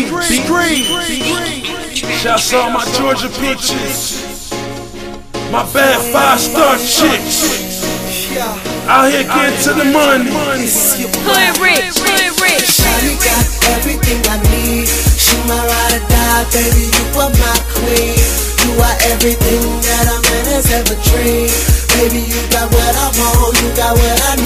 Scream, scream. Shouts out my Georgia peaches. My bad five star chicks. Out here getting to the money. Hood rich, hood rich. Shawty got everything I need. She my ride or die, baby. You are my queen. You are everything that a man has ever dreamed. Baby, you got what I want. You got what I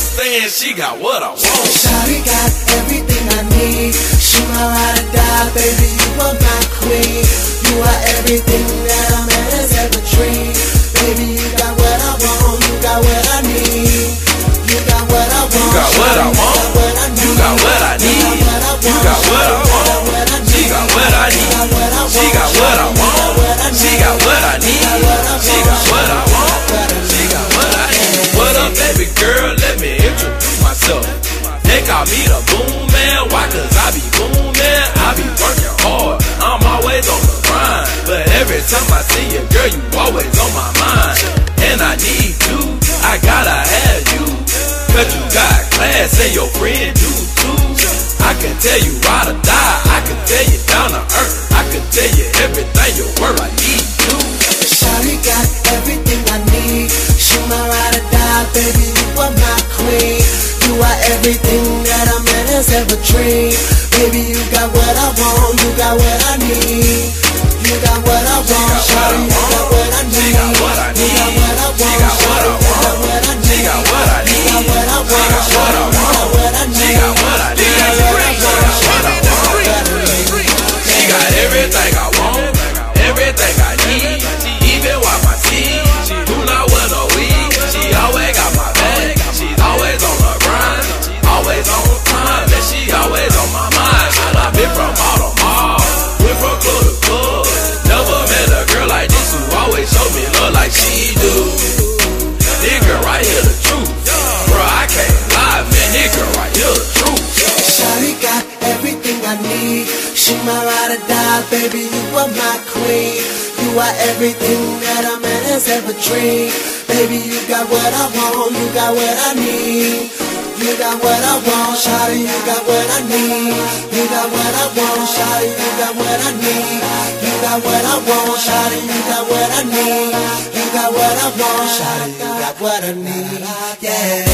saying she got what I want. Shawty got everything I need. She my ride or die, baby. You are my queen. You are everything that Call the boom man. Why? Cause I be booming. I be working hard. I'm always on the grind. But every time I see you, girl, you always on my mind. And I need you. I gotta have you. Cause you got class and your friend do too. I can tell you ride or die. I can tell you down to earth. I can tell you everything you were. I need you. Shawty got everything I need. She my ride or die, baby. You are my queen. You are everything that a man has ever dreamed. Baby, you got what I want. You got what I need. You got what I want, shawty. You got what I need. She got what I You got what I want, I need. She my ride or die, baby. You are my queen. You are everything that a man has ever dreamed. Baby, you got what I want. You got what I need. You got what I want, shawty. You got what I need. You got what I want, shawty. You got what I need. You got what I want, shawty. You got what I need. You got what I want, shawty. You got what I need. Yeah.